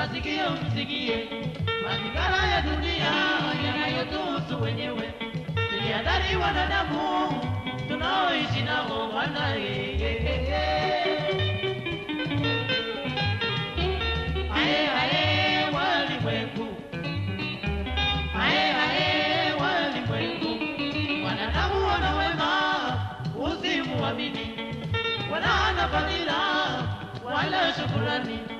masikio msikie mazingara ya dunia yanayotuhusu wenyewe. Tujihadhari wanadamu tunaoishi nao wana wala shukurani.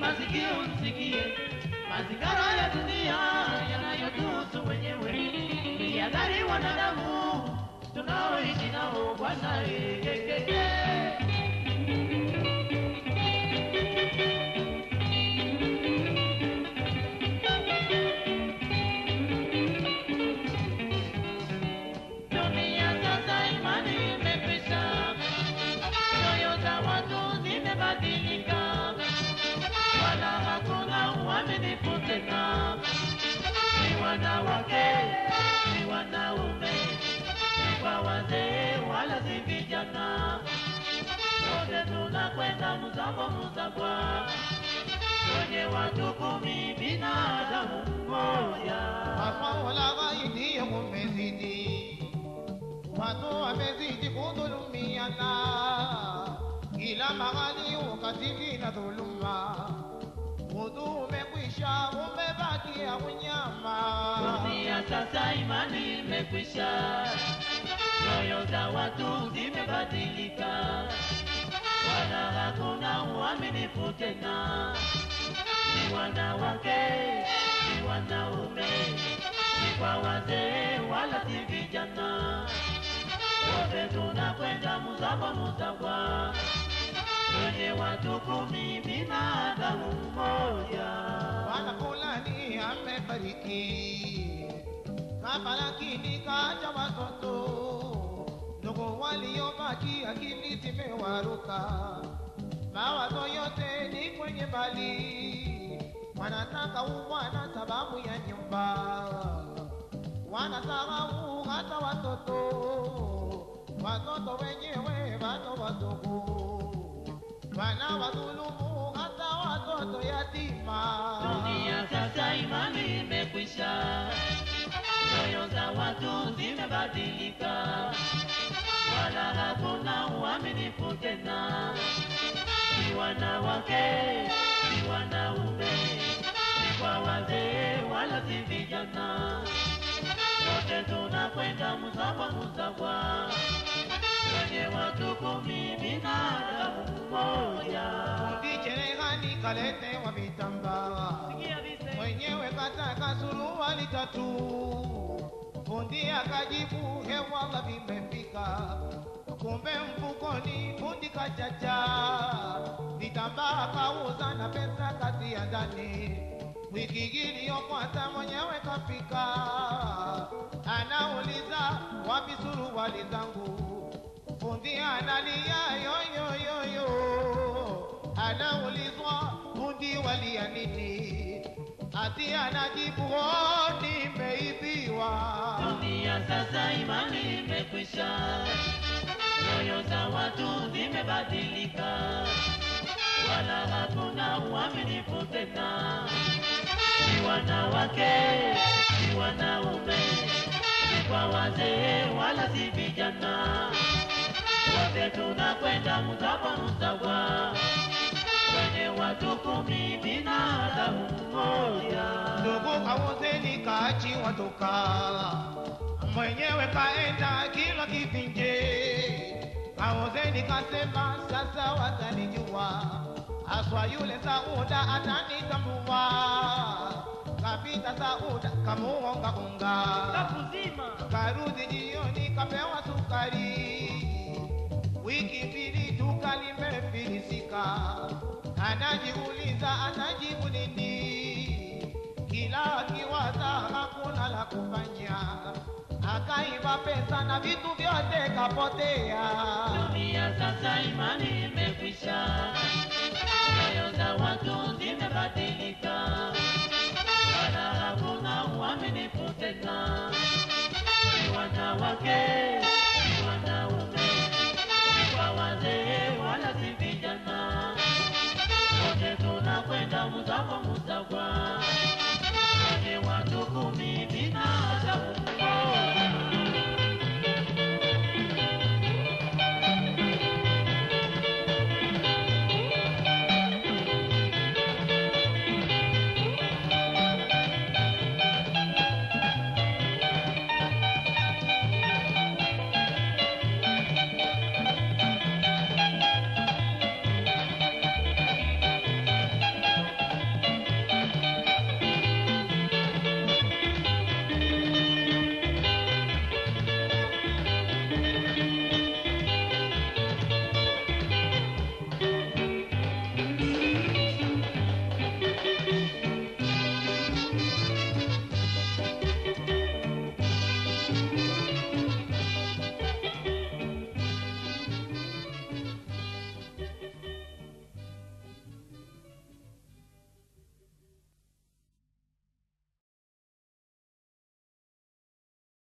masikio msikie mazingara ya dunia yanayotuhusu wenyewe. Tujihadhari wanadamu tunaoishi nao Bwana. eh, wanawake, ni wanaume, kwa wazee, wala si vijana. Wote tunakwenda mzamo mzabwa, kwenye watu kumi, binadamu mmoja. Maswala ghaidi umezidi, watu wamezidi kudhulumiana, kila mahali ukatili na dhuluma. Udhu umekwisha, umebakia unyama. Dunia sasa imani imekwisha, nyoyo za watu zimebadilika, wala hakuna uaminifu tena. Ni wanawake, ni wanaume, ni kwa wazee, wala si vijana. Wote tunakwenda muzabwa muzabwa, kwenye watu kumi, binadamu mmoja. Bwana fulani amefariki, kama lakini kaja watoto. Ndugu waliobaki, akili zimewaruka, mawazo yote ni kwenye mali, wanataka uwana sababu ya nyumba, wanasahau hata watoto, watoto wenyewe bado wadogo wanawadhulumu hata watoto yatima. Dunia sasa imani imekwisha, nyoyo za watu zimebadilika, wala hakuna uaminifu tena. Ni wanawake, ni wanaume, ni kwa wazee, wala si vijana. Wote tunakwenda mzabwa mzabwa, kaletewa vitambaa, mwenyewe kataka suruali tatu, fundi akajibu hewala vimefika, kumbe mfukoni fundi kachacha, vitambaa kauza na pesa kazi ya ndani. Wiki iliyofuata mwenyewe kafika, anauliza wapi suruali zangu, fundi analia nini, ati anajibu "Oh, nimeibiwa. Dunia sasa imani imekwisha, nyoyo za watu zimebadilika, wala hakuna uaminifu tena. Ni wanawake, ni wanaume, ni kwa wazee, wala si vijana. Wote tunakwenda mzabwa mzabwa, kwenye watu kumi, binadamu mmoja. Ndugu kauzeni kachi watoka, mwenyewe kaenda kila kivinje. Kaozeni kasema sasa watanijua, aswa yule Sauda atanitambua. Kapita Sauda kamuonga unga, karudi jioni kapewa sukari. Wiki mbili duka limefilisika, anajiuliza anajibu nini, kila akiwaza hakuna la kufanya, akaiba pesa na vitu vyote kapotea. Dunia sasa imani imekwisha, nyoyo za watu Vamos, vamos.